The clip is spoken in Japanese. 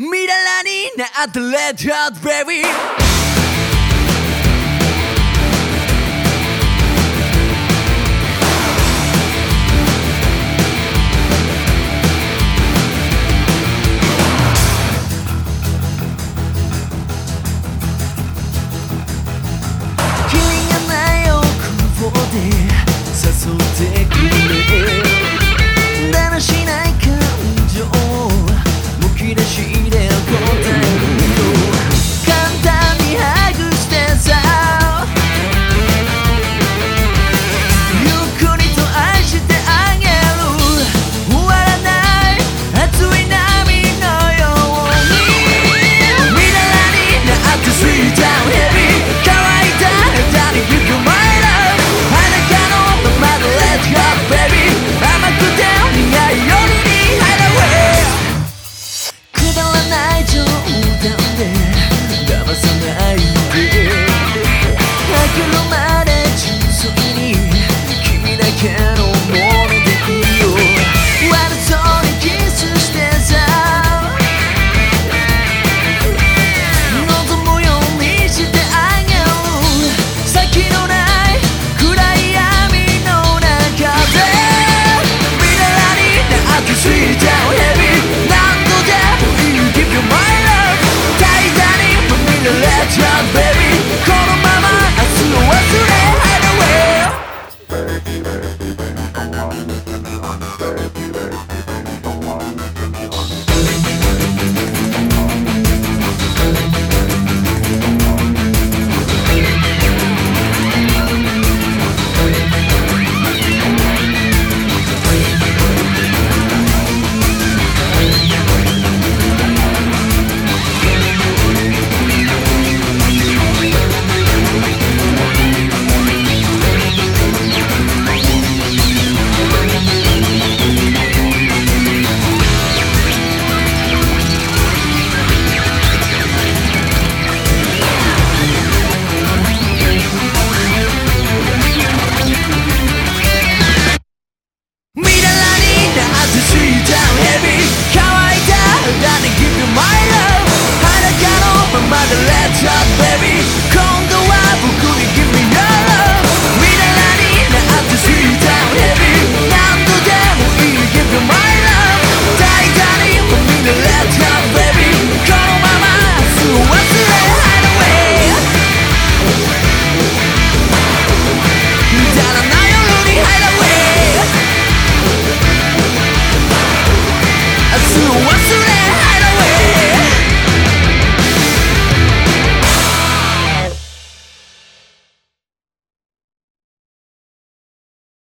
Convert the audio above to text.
ミララになってレッドハートベイビー誘ってくれ。だらしない感情をむき出し